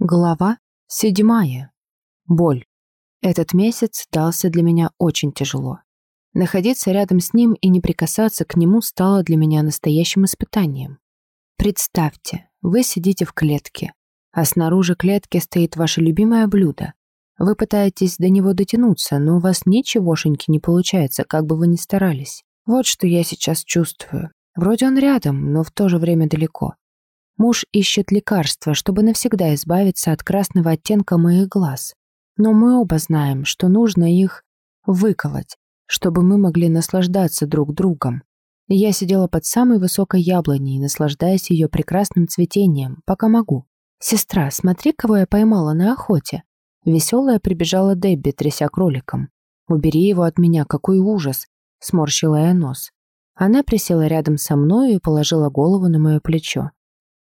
Глава седьмая. Боль. Этот месяц дался для меня очень тяжело. Находиться рядом с ним и не прикасаться к нему стало для меня настоящим испытанием. Представьте, вы сидите в клетке, а снаружи клетки стоит ваше любимое блюдо. Вы пытаетесь до него дотянуться, но у вас ничегошеньки не получается, как бы вы ни старались. Вот что я сейчас чувствую. Вроде он рядом, но в то же время далеко. Муж ищет лекарства, чтобы навсегда избавиться от красного оттенка моих глаз. Но мы оба знаем, что нужно их выколоть, чтобы мы могли наслаждаться друг другом. Я сидела под самой высокой яблоней, наслаждаясь ее прекрасным цветением, пока могу. «Сестра, смотри, кого я поймала на охоте!» Веселая прибежала Дебби, тряся кроликом. «Убери его от меня, какой ужас!» — сморщила я нос. Она присела рядом со мной и положила голову на мое плечо.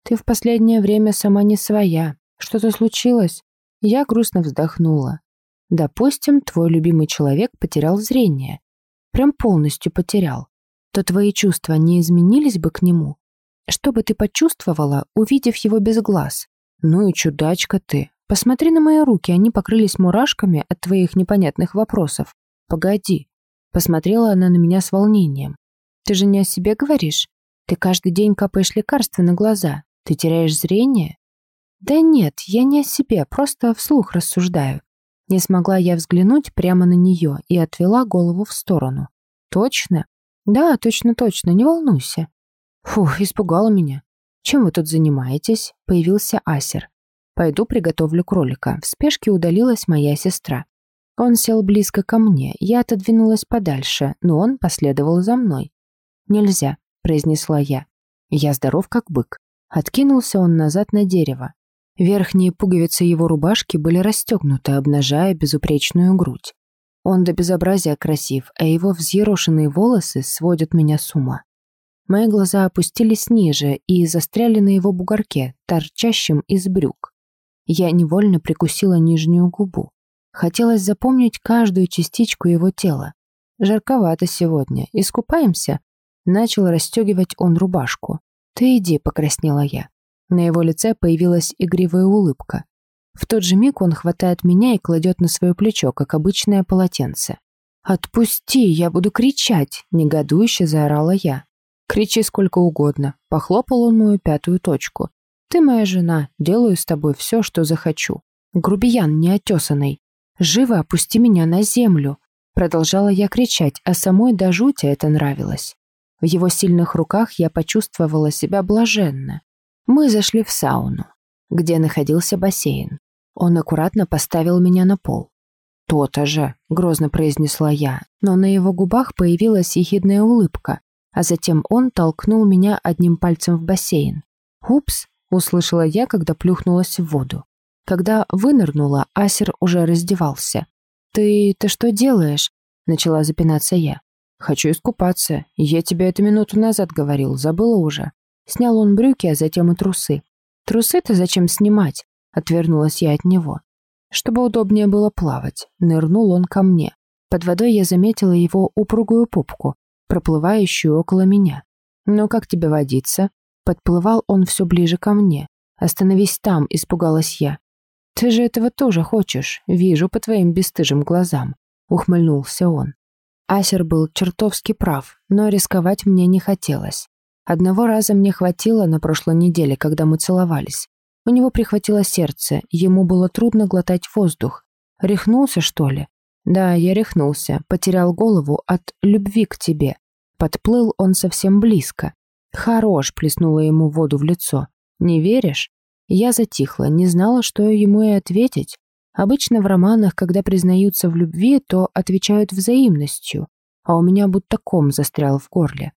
Ты в последнее время сама не своя. Что-то случилось?» Я грустно вздохнула. «Допустим, твой любимый человек потерял зрение. Прям полностью потерял. То твои чувства не изменились бы к нему? Что бы ты почувствовала, увидев его без глаз? Ну и чудачка ты. Посмотри на мои руки, они покрылись мурашками от твоих непонятных вопросов. Погоди». Посмотрела она на меня с волнением. «Ты же не о себе говоришь? Ты каждый день капаешь лекарства на глаза. Ты теряешь зрение? Да нет, я не о себе, просто вслух рассуждаю. Не смогла я взглянуть прямо на нее и отвела голову в сторону. Точно? Да, точно-точно, не волнуйся. Фух, испугала меня. Чем вы тут занимаетесь? Появился Асер. Пойду приготовлю кролика. В спешке удалилась моя сестра. Он сел близко ко мне, я отодвинулась подальше, но он последовал за мной. «Нельзя», — произнесла я. «Я здоров, как бык. Откинулся он назад на дерево. Верхние пуговицы его рубашки были расстегнуты, обнажая безупречную грудь. Он до безобразия красив, а его взъерошенные волосы сводят меня с ума. Мои глаза опустились ниже и застряли на его бугорке, торчащем из брюк. Я невольно прикусила нижнюю губу. Хотелось запомнить каждую частичку его тела. Жарковато сегодня. Искупаемся? Начал расстегивать он рубашку. «Ты иди», — покраснела я. На его лице появилась игривая улыбка. В тот же миг он хватает меня и кладет на свое плечо, как обычное полотенце. «Отпусти, я буду кричать!» — негодующе заорала я. «Кричи сколько угодно», — похлопал он мою пятую точку. «Ты моя жена, делаю с тобой все, что захочу. Грубиян неотесанный. Живо опусти меня на землю!» Продолжала я кричать, а самой до жути это нравилось. В его сильных руках я почувствовала себя блаженно. Мы зашли в сауну, где находился бассейн. Он аккуратно поставил меня на пол. «То-то же», — грозно произнесла я, но на его губах появилась ехидная улыбка, а затем он толкнул меня одним пальцем в бассейн. «Упс», — услышала я, когда плюхнулась в воду. Когда вынырнула, Асер уже раздевался. «Ты... ты что делаешь?» — начала запинаться я. «Хочу искупаться. Я тебе это минуту назад говорил, забыла уже». Снял он брюки, а затем и трусы. «Трусы-то зачем снимать?» Отвернулась я от него. Чтобы удобнее было плавать, нырнул он ко мне. Под водой я заметила его упругую попку, проплывающую около меня. «Ну как тебе водиться?» Подплывал он все ближе ко мне. «Остановись там», — испугалась я. «Ты же этого тоже хочешь, вижу по твоим бесстыжим глазам», — ухмыльнулся он. Асер был чертовски прав, но рисковать мне не хотелось. Одного раза мне хватило на прошлой неделе, когда мы целовались. У него прихватило сердце, ему было трудно глотать воздух. Рехнулся, что ли? Да, я рехнулся, потерял голову от любви к тебе. Подплыл он совсем близко. Хорош, плеснула ему воду в лицо. Не веришь? Я затихла, не знала, что ему и ответить. Обычно в романах, когда признаются в любви, то отвечают взаимностью, а у меня будто ком застрял в горле.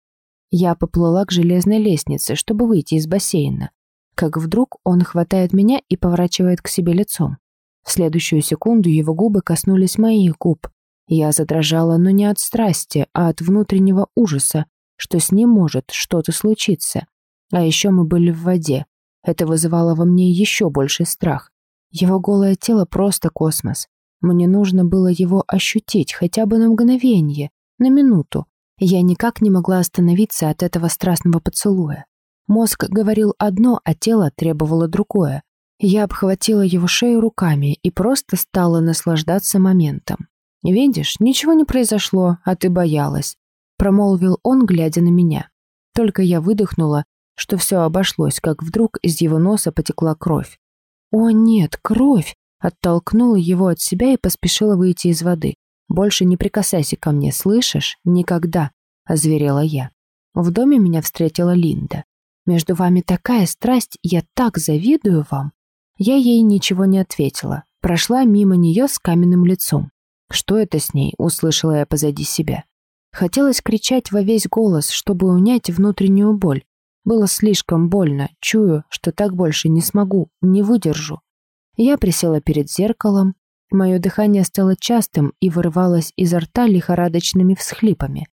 Я поплыла к железной лестнице, чтобы выйти из бассейна. Как вдруг он хватает меня и поворачивает к себе лицом. В следующую секунду его губы коснулись моих губ. Я задрожала, но не от страсти, а от внутреннего ужаса, что с ним может что-то случиться. А еще мы были в воде. Это вызывало во мне еще больший страх. Его голое тело просто космос. Мне нужно было его ощутить хотя бы на мгновение, на минуту. Я никак не могла остановиться от этого страстного поцелуя. Мозг говорил одно, а тело требовало другое. Я обхватила его шею руками и просто стала наслаждаться моментом. «Видишь, ничего не произошло, а ты боялась», — промолвил он, глядя на меня. Только я выдохнула, что все обошлось, как вдруг из его носа потекла кровь. «О нет, кровь!» Оттолкнула его от себя и поспешила выйти из воды. «Больше не прикасайся ко мне, слышишь? Никогда!» — озверела я. В доме меня встретила Линда. «Между вами такая страсть, я так завидую вам!» Я ей ничего не ответила. Прошла мимо нее с каменным лицом. «Что это с ней?» — услышала я позади себя. Хотелось кричать во весь голос, чтобы унять внутреннюю боль. Было слишком больно, чую, что так больше не смогу, не выдержу. Я присела перед зеркалом. Мое дыхание стало частым и вырывалось изо рта лихорадочными всхлипами.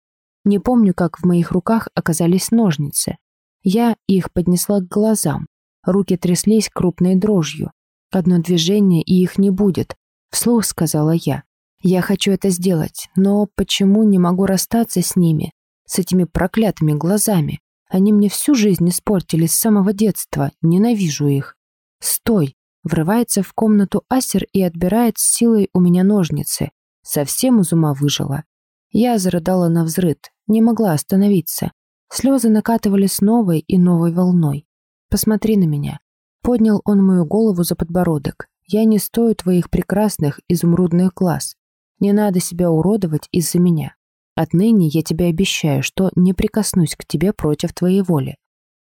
Не помню, как в моих руках оказались ножницы. Я их поднесла к глазам. Руки тряслись крупной дрожью. Одно движение, и их не будет. Вслух сказала я. Я хочу это сделать, но почему не могу расстаться с ними, с этими проклятыми глазами? Они мне всю жизнь испортили с самого детства, ненавижу их. Стой! Врывается в комнату Асер и отбирает с силой у меня ножницы. Совсем из ума выжила. Я зарыдала на взрыд, не могла остановиться. Слезы накатывали с новой и новой волной. «Посмотри на меня». Поднял он мою голову за подбородок. «Я не стою твоих прекрасных изумрудных глаз. Не надо себя уродовать из-за меня. Отныне я тебе обещаю, что не прикоснусь к тебе против твоей воли.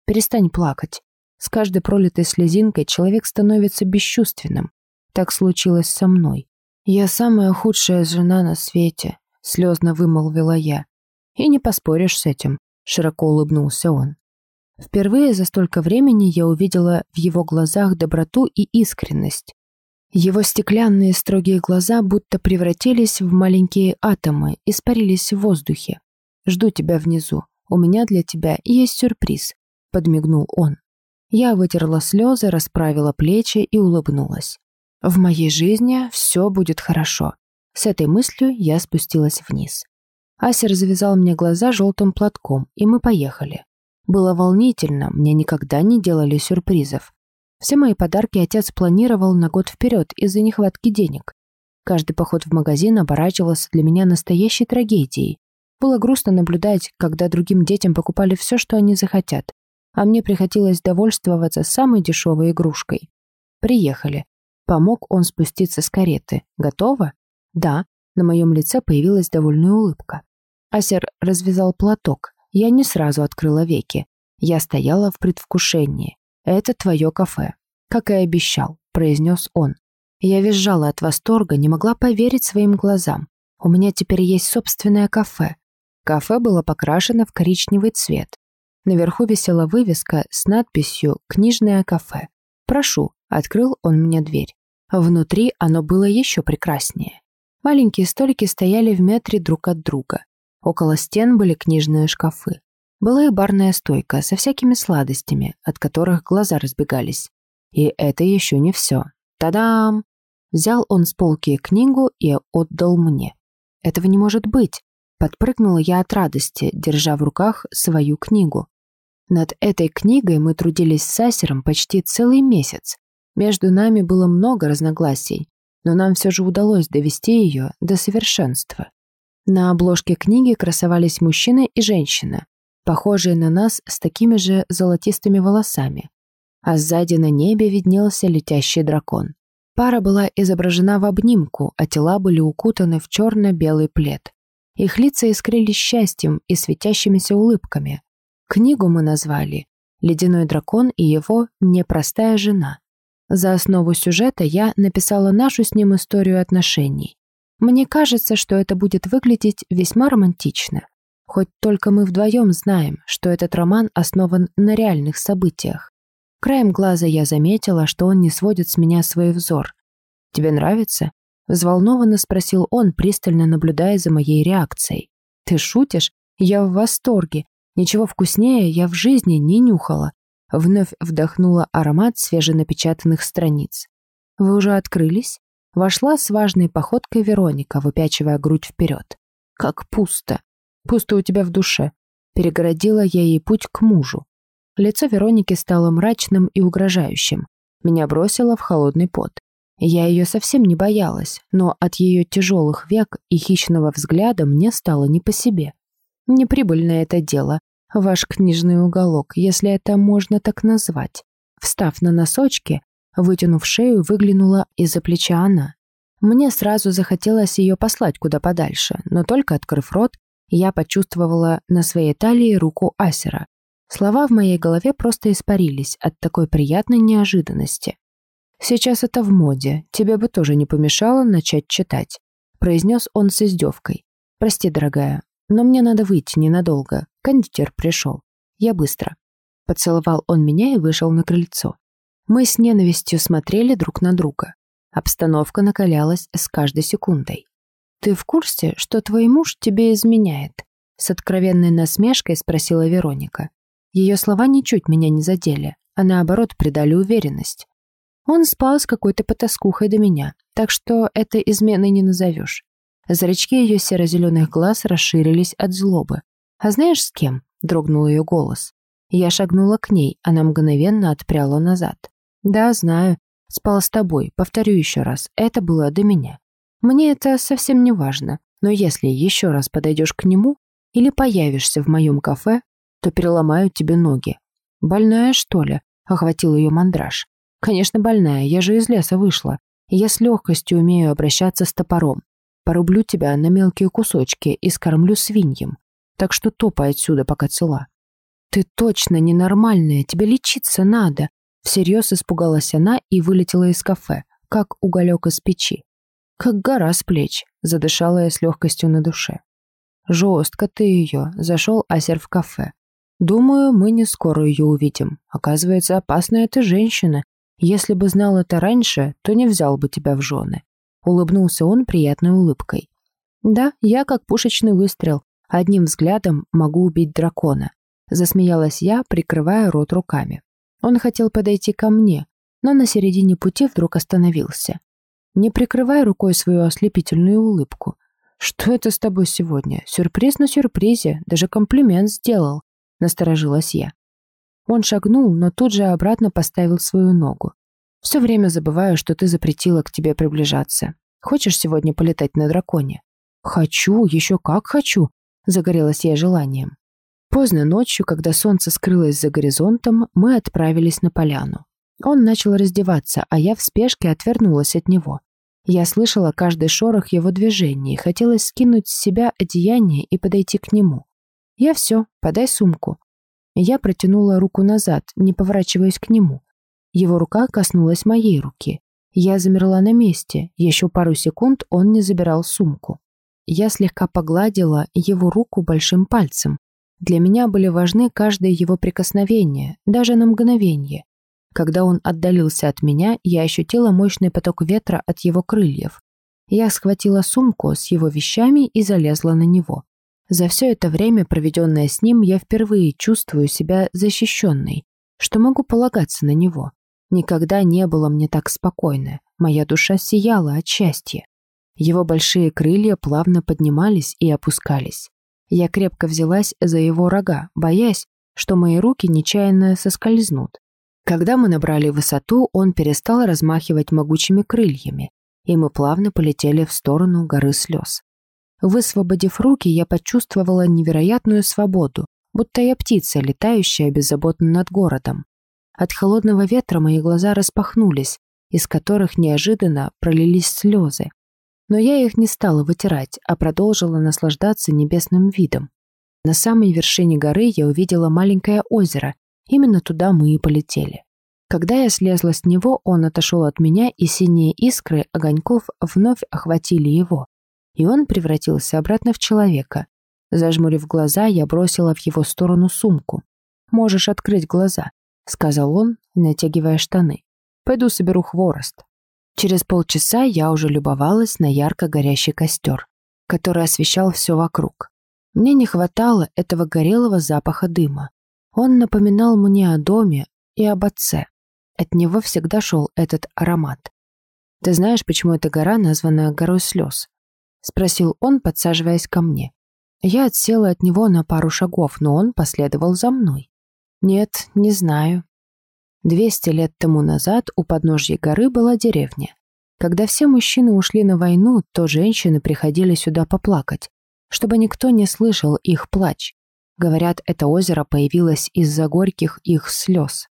Перестань плакать. С каждой пролитой слезинкой человек становится бесчувственным. Так случилось со мной. Я самая худшая жена на свете, слезно вымолвила я. И не поспоришь с этим, широко улыбнулся он. Впервые за столько времени я увидела в его глазах доброту и искренность. Его стеклянные строгие глаза будто превратились в маленькие атомы, испарились в воздухе. «Жду тебя внизу. У меня для тебя есть сюрприз», — подмигнул он. Я вытерла слезы, расправила плечи и улыбнулась. «В моей жизни все будет хорошо». С этой мыслью я спустилась вниз. Асер завязал мне глаза желтым платком, и мы поехали. Было волнительно, мне никогда не делали сюрпризов. Все мои подарки отец планировал на год вперед из-за нехватки денег. Каждый поход в магазин оборачивался для меня настоящей трагедией. Было грустно наблюдать, когда другим детям покупали все, что они захотят, а мне приходилось довольствоваться самой дешевой игрушкой. Приехали. Помог он спуститься с кареты. Готово? Да. На моем лице появилась довольная улыбка. Асер развязал платок. Я не сразу открыла веки. Я стояла в предвкушении. «Это твое кафе», как и обещал», — произнес он. Я визжала от восторга, не могла поверить своим глазам. У меня теперь есть собственное кафе. Кафе было покрашено в коричневый цвет. Наверху висела вывеска с надписью «Книжное кафе». «Прошу», — открыл он мне дверь. Внутри оно было еще прекраснее. Маленькие столики стояли в метре друг от друга. Около стен были книжные шкафы. Была и барная стойка со всякими сладостями, от которых глаза разбегались. И это еще не все. Та-дам! Взял он с полки книгу и отдал мне. Этого не может быть. Подпрыгнула я от радости, держа в руках свою книгу. Над этой книгой мы трудились с Сасером почти целый месяц. Между нами было много разногласий, но нам все же удалось довести ее до совершенства. На обложке книги красовались мужчина и женщина, похожие на нас с такими же золотистыми волосами, а сзади на небе виднелся летящий дракон. Пара была изображена в обнимку, а тела были укутаны в черно-белый плед. Их лица искрились счастьем и светящимися улыбками. Книгу мы назвали «Ледяной дракон и его непростая жена». За основу сюжета я написала нашу с ним историю отношений. Мне кажется, что это будет выглядеть весьма романтично. Хоть только мы вдвоем знаем, что этот роман основан на реальных событиях. Краем глаза я заметила, что он не сводит с меня свой взор. «Тебе нравится?» — взволнованно спросил он, пристально наблюдая за моей реакцией. «Ты шутишь? Я в восторге. Ничего вкуснее я в жизни не нюхала». Вновь вдохнула аромат свеженапечатанных страниц. «Вы уже открылись?» Вошла с важной походкой Вероника, выпячивая грудь вперед. «Как пусто!» Пусто у тебя в душе. Перегородила я ей путь к мужу. Лицо Вероники стало мрачным и угрожающим. Меня бросило в холодный пот. Я ее совсем не боялась, но от ее тяжелых век и хищного взгляда мне стало не по себе. Неприбыльное это дело, ваш книжный уголок, если это можно так назвать. Встав на носочки, вытянув шею, выглянула из-за плеча она. Мне сразу захотелось ее послать куда подальше, но только открыв рот, я почувствовала на своей талии руку Асера. Слова в моей голове просто испарились от такой приятной неожиданности. «Сейчас это в моде, тебе бы тоже не помешало начать читать», произнес он с издевкой. «Прости, дорогая, но мне надо выйти ненадолго. Кондитер пришел. Я быстро». Поцеловал он меня и вышел на крыльцо. Мы с ненавистью смотрели друг на друга. Обстановка накалялась с каждой секундой. «Ты в курсе, что твой муж тебе изменяет?» С откровенной насмешкой спросила Вероника. Ее слова ничуть меня не задели, а наоборот придали уверенность. Он спал с какой-то потаскухой до меня, так что это изменой не назовешь. Зрачки ее серо-зеленых глаз расширились от злобы. «А знаешь, с кем?» — дрогнул ее голос. Я шагнула к ней, она мгновенно отпряла назад. «Да, знаю. Спал с тобой. Повторю еще раз. Это было до меня. Мне это совсем не важно. Но если еще раз подойдешь к нему или появишься в моем кафе, то переломаю тебе ноги. Больная, что ли?» — охватил ее мандраж. Конечно, больная, я же из леса вышла. Я с легкостью умею обращаться с топором. Порублю тебя на мелкие кусочки и скормлю свиньям. Так что топай отсюда, пока цела. Ты точно ненормальная, тебе лечиться надо. Всерьез испугалась она и вылетела из кафе, как уголек из печи. Как гора с плеч, задышала я с легкостью на душе. Жестко ты ее, зашел Асер в кафе. Думаю, мы не скоро ее увидим. Оказывается, опасная ты женщина, если бы знал это раньше, то не взял бы тебя в жены. Улыбнулся он приятной улыбкой. Да, я как пушечный выстрел. Одним взглядом могу убить дракона. Засмеялась я, прикрывая рот руками. Он хотел подойти ко мне, но на середине пути вдруг остановился. Не прикрывай рукой свою ослепительную улыбку. «Что это с тобой сегодня? Сюрприз на сюрпризе, даже комплимент сделал», — насторожилась я. Он шагнул, но тут же обратно поставил свою ногу. «Все время забываю, что ты запретила к тебе приближаться. Хочешь сегодня полетать на драконе?» «Хочу, еще как хочу», — загорелась я желанием. Поздно ночью, когда солнце скрылось за горизонтом, мы отправились на поляну. Он начал раздеваться, а я в спешке отвернулась от него. Я слышала каждый шорох его движений хотелось скинуть с себя одеяние и подойти к нему. «Я все, подай сумку», я протянула руку назад, не поворачиваясь к нему. Его рука коснулась моей руки. Я замерла на месте. Еще пару секунд он не забирал сумку. Я слегка погладила его руку большим пальцем. Для меня были важны каждое его прикосновение, даже на мгновение. Когда он отдалился от меня, я ощутила мощный поток ветра от его крыльев. Я схватила сумку с его вещами и залезла на него. За все это время, проведенное с ним, я впервые чувствую себя защищенной, что могу полагаться на него. Никогда не было мне так спокойно. Моя душа сияла от счастья. Его большие крылья плавно поднимались и опускались. Я крепко взялась за его рога, боясь, что мои руки нечаянно соскользнут. Когда мы набрали высоту, он перестал размахивать могучими крыльями, и мы плавно полетели в сторону горы слез. Высвободив руки, я почувствовала невероятную свободу, будто я птица, летающая беззаботно над городом. От холодного ветра мои глаза распахнулись, из которых неожиданно пролились слезы. Но я их не стала вытирать, а продолжила наслаждаться небесным видом. На самой вершине горы я увидела маленькое озеро, именно туда мы и полетели. Когда я слезла с него, он отошел от меня, и синие искры огоньков вновь охватили его и он превратился обратно в человека. Зажмурив глаза, я бросила в его сторону сумку. «Можешь открыть глаза», — сказал он, натягивая штаны. «Пойду соберу хворост». Через полчаса я уже любовалась на ярко горящий костер, который освещал все вокруг. Мне не хватало этого горелого запаха дыма. Он напоминал мне о доме и об отце. От него всегда шел этот аромат. Ты знаешь, почему эта гора названа горой слез? спросил он, подсаживаясь ко мне. Я отсела от него на пару шагов, но он последовал за мной. Нет, не знаю. 200 лет тому назад у подножья горы была деревня. Когда все мужчины ушли на войну, то женщины приходили сюда поплакать, чтобы никто не слышал их плач. Говорят, это озеро появилось из-за горьких их слез.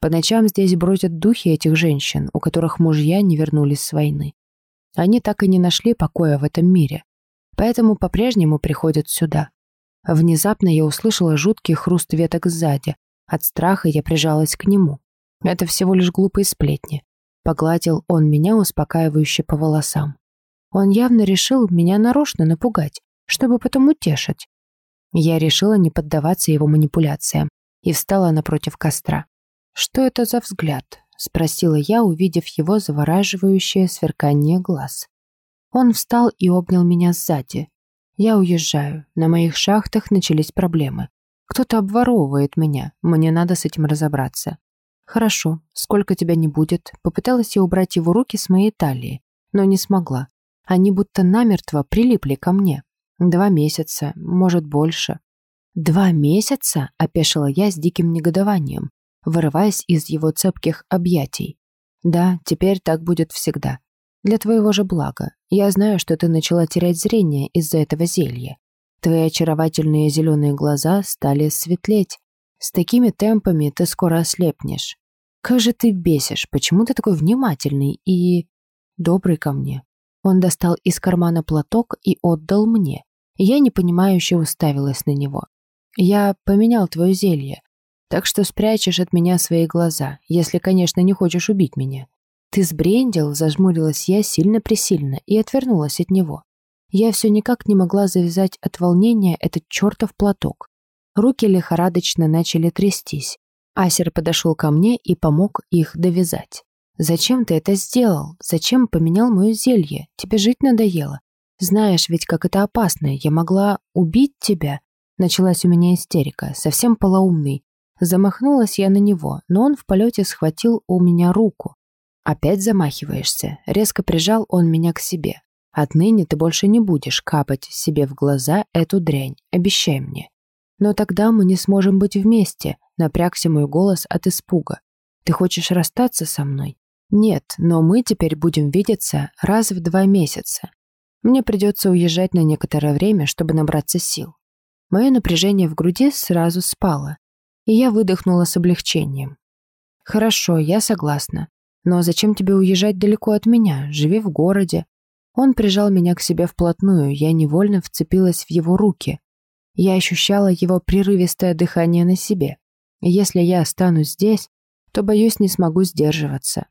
По ночам здесь бродят духи этих женщин, у которых мужья не вернулись с войны. Они так и не нашли покоя в этом мире, поэтому по-прежнему приходят сюда. Внезапно я услышала жуткий хруст веток сзади. От страха я прижалась к нему. Это всего лишь глупые сплетни. Погладил он меня успокаивающе по волосам. Он явно решил меня нарочно напугать, чтобы потом утешить. Я решила не поддаваться его манипуляциям и встала напротив костра. «Что это за взгляд?» — спросила я, увидев его завораживающее сверкание глаз. Он встал и обнял меня сзади. «Я уезжаю. На моих шахтах начались проблемы. Кто-то обворовывает меня. Мне надо с этим разобраться. «Хорошо, сколько тебя не будет». Попыталась я убрать его руки с моей талии, но не смогла. Они будто намертво прилипли ко мне. Два месяца, может, больше. «Два месяца?» — опешила я с диким негодованием, вырываясь из его цепких объятий. «Да, теперь так будет всегда. Для твоего же блага. Я знаю, что ты начала терять зрение из-за этого зелья. Твои очаровательные зеленые глаза стали светлеть. С такими темпами ты скоро ослепнешь. Как же ты бесишь, почему ты такой внимательный и... добрый ко мне? Он достал из кармана платок и отдал мне. Я непонимающе уставилась на него. Я поменял твое зелье, так что спрячешь от меня свои глаза, если, конечно, не хочешь убить меня. Ты сбрендил, зажмурилась я сильно-пресильно и отвернулась от него. Я все никак не могла завязать от волнения этот чертов платок. Руки лихорадочно начали трястись. Асер подошел ко мне и помог их довязать. «Зачем ты это сделал? Зачем поменял мое зелье? Тебе жить надоело? Знаешь ведь, как это опасно. Я могла убить тебя». Началась у меня истерика, совсем полоумный. Замахнулась я на него, но он в полете схватил у меня руку. «Опять замахиваешься?» Резко прижал он меня к себе. «Отныне ты больше не будешь капать себе в глаза эту дрянь. Обещай мне». «Но тогда мы не сможем быть вместе», Напрягся мой голос от испуга. «Ты хочешь расстаться со мной?» «Нет, но мы теперь будем видеться раз в два месяца. Мне придется уезжать на некоторое время, чтобы набраться сил». Мое напряжение в груди сразу спало, и я выдохнула с облегчением. «Хорошо, я согласна. Но зачем тебе уезжать далеко от меня? Живи в городе». Он прижал меня к себе вплотную, я невольно вцепилась в его руки. Я ощущала его прерывистое дыхание на себе. Если я останусь здесь, то, боюсь, не смогу сдерживаться.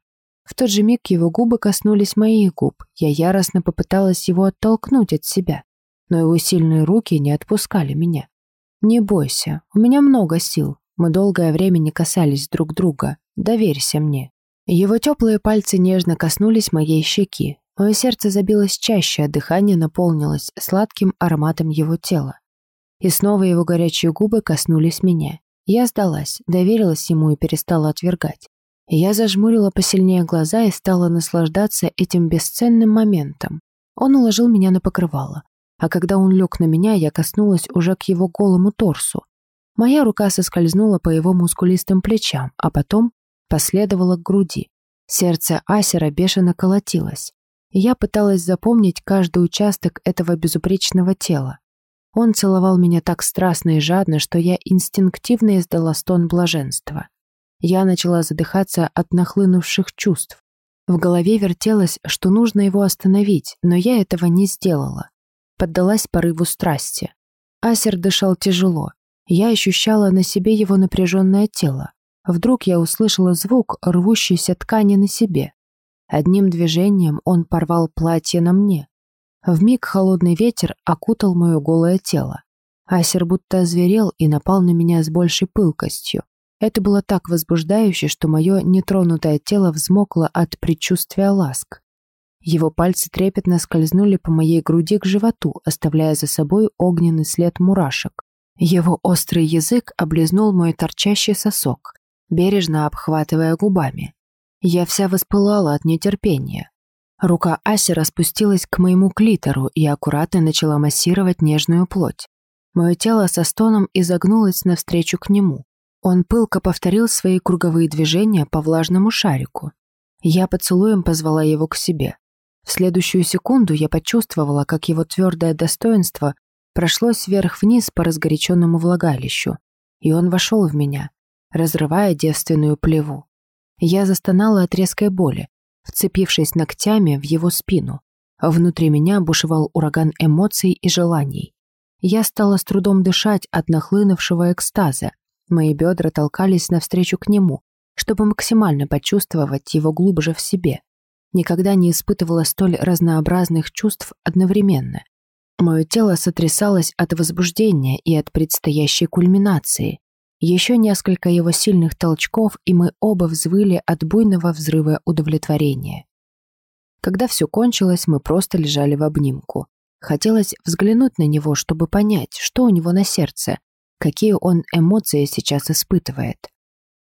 В тот же миг его губы коснулись моих губ. Я яростно попыталась его оттолкнуть от себя, но его сильные руки не отпускали меня. «Не бойся, у меня много сил. Мы долгое время не касались друг друга. Доверься мне». Его теплые пальцы нежно коснулись моей щеки. Мое сердце забилось чаще, а дыхание наполнилось сладким ароматом его тела. И снова его горячие губы коснулись меня. Я сдалась, доверилась ему и перестала отвергать. Я зажмурила посильнее глаза и стала наслаждаться этим бесценным моментом. Он уложил меня на покрывало, а когда он лег на меня, я коснулась уже к его голому торсу. Моя рука соскользнула по его мускулистым плечам, а потом последовала к груди. Сердце Асера бешено колотилось. Я пыталась запомнить каждый участок этого безупречного тела. Он целовал меня так страстно и жадно, что я инстинктивно издала стон блаженства. Я начала задыхаться от нахлынувших чувств. В голове вертелось, что нужно его остановить, но я этого не сделала. Поддалась порыву страсти. Асер дышал тяжело. Я ощущала на себе его напряженное тело. Вдруг я услышала звук рвущейся ткани на себе. Одним движением он порвал платье на мне. В миг холодный ветер окутал мое голое тело. Асер будто озверел и напал на меня с большей пылкостью. Это было так возбуждающе, что мое нетронутое тело взмокло от предчувствия ласк. Его пальцы трепетно скользнули по моей груди к животу, оставляя за собой огненный след мурашек. Его острый язык облизнул мой торчащий сосок, бережно обхватывая губами. Я вся воспылала от нетерпения. Рука Аси распустилась к моему клитору и аккуратно начала массировать нежную плоть. Мое тело со стоном изогнулось навстречу к нему. Он пылко повторил свои круговые движения по влажному шарику. Я поцелуем позвала его к себе. В следующую секунду я почувствовала, как его твердое достоинство прошлось вверх-вниз по разгоряченному влагалищу, и он вошел в меня, разрывая девственную плеву. Я застонала от резкой боли, вцепившись ногтями в его спину. Внутри меня бушевал ураган эмоций и желаний. Я стала с трудом дышать от нахлынувшего экстаза. Мои бедра толкались навстречу к нему, чтобы максимально почувствовать его глубже в себе. Никогда не испытывала столь разнообразных чувств одновременно. Мое тело сотрясалось от возбуждения и от предстоящей кульминации. Еще несколько его сильных толчков, и мы оба взвыли от буйного взрыва удовлетворения. Когда все кончилось, мы просто лежали в обнимку. Хотелось взглянуть на него, чтобы понять, что у него на сердце, какие он эмоции сейчас испытывает.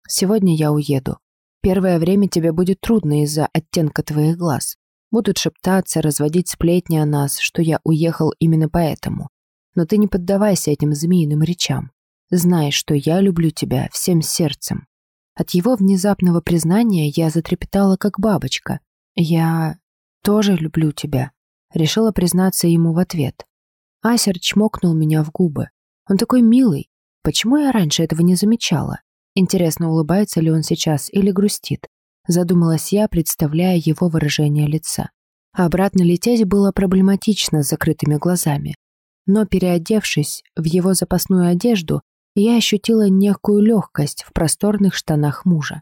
«Сегодня я уеду. Первое время тебе будет трудно из-за оттенка твоих глаз. Будут шептаться, разводить сплетни о нас, что я уехал именно поэтому. Но ты не поддавайся этим змеиным речам. Знай, что я люблю тебя всем сердцем». От его внезапного признания я затрепетала, как бабочка. «Я тоже люблю тебя», — решила признаться ему в ответ. Асер чмокнул меня в губы. Он такой милый. Почему я раньше этого не замечала? Интересно, улыбается ли он сейчас или грустит? Задумалась я, представляя его выражение лица. Обратно лететь было проблематично с закрытыми глазами. Но переодевшись в его запасную одежду, я ощутила некую легкость в просторных штанах мужа.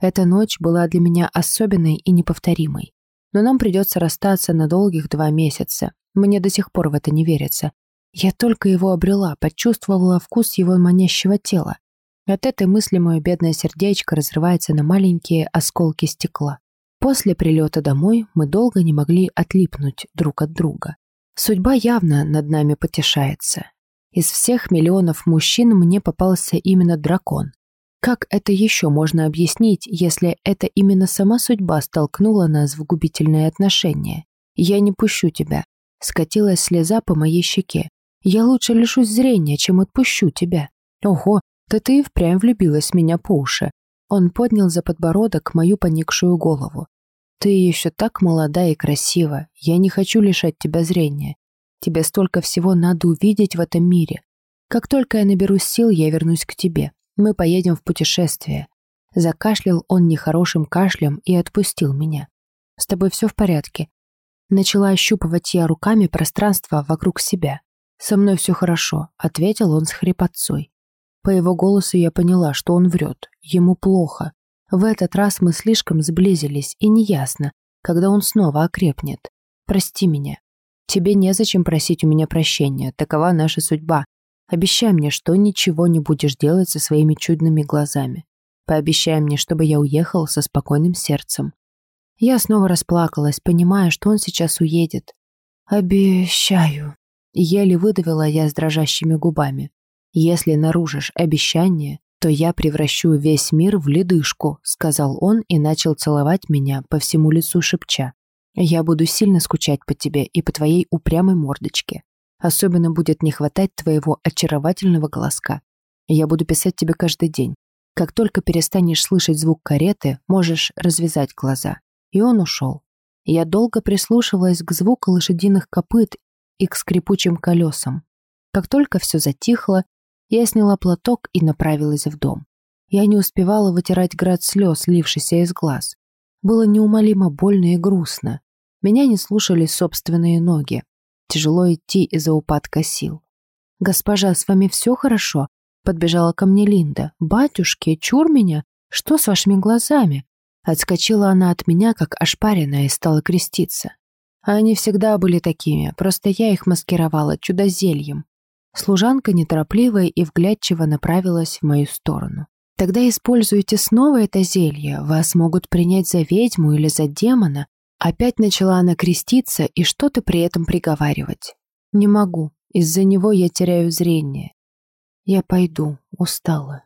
Эта ночь была для меня особенной и неповторимой. Но нам придется расстаться на долгих два месяца. Мне до сих пор в это не верится. Я только его обрела, почувствовала вкус его манящего тела. От этой мысли мое бедное сердечко разрывается на маленькие осколки стекла. После прилета домой мы долго не могли отлипнуть друг от друга. Судьба явно над нами потешается. Из всех миллионов мужчин мне попался именно дракон. Как это еще можно объяснить, если это именно сама судьба столкнула нас в губительные отношения? Я не пущу тебя. Скатилась слеза по моей щеке. Я лучше лишусь зрения, чем отпущу тебя. Ого, да ты и впрямь влюбилась в меня по уши. Он поднял за подбородок мою поникшую голову. Ты еще так молода и красива. Я не хочу лишать тебя зрения. Тебе столько всего надо увидеть в этом мире. Как только я наберусь сил, я вернусь к тебе. Мы поедем в путешествие». Закашлял он нехорошим кашлем и отпустил меня. «С тобой все в порядке?» Начала ощупывать я руками пространство вокруг себя. «Со мной все хорошо», — ответил он с хрипотцой. По его голосу я поняла, что он врет. Ему плохо. В этот раз мы слишком сблизились, и неясно, когда он снова окрепнет. «Прости меня», Тебе незачем просить у меня прощения, такова наша судьба. Обещай мне, что ничего не будешь делать со своими чудными глазами. Пообещай мне, чтобы я уехал со спокойным сердцем. Я снова расплакалась, понимая, что он сейчас уедет. «Обещаю», — еле выдавила я с дрожащими губами. «Если нарушишь обещание, то я превращу весь мир в ледышку», — сказал он и начал целовать меня по всему лицу шепча. Я буду сильно скучать по тебе и по твоей упрямой мордочке. Особенно будет не хватать твоего очаровательного голоска. Я буду писать тебе каждый день. Как только перестанешь слышать звук кареты, можешь развязать глаза. И он ушел. Я долго прислушивалась к звуку лошадиных копыт и к скрипучим колесам. Как только все затихло, я сняла платок и направилась в дом. Я не успевала вытирать град слез, лившийся из глаз. Было неумолимо больно и грустно. Меня не слушали собственные ноги. Тяжело идти из-за упадка сил. «Госпожа, с вами все хорошо?» Подбежала ко мне Линда. «Батюшки, чур меня! Что с вашими глазами?» Отскочила она от меня, как ошпаренная, и стала креститься. Они всегда были такими, просто я их маскировала чудозельем. Служанка неторопливо и вглядчиво направилась в мою сторону. Тогда используйте снова это зелье, вас могут принять за ведьму или за демона. Опять начала она креститься и что-то при этом приговаривать. Не могу, из-за него я теряю зрение. Я пойду, устала.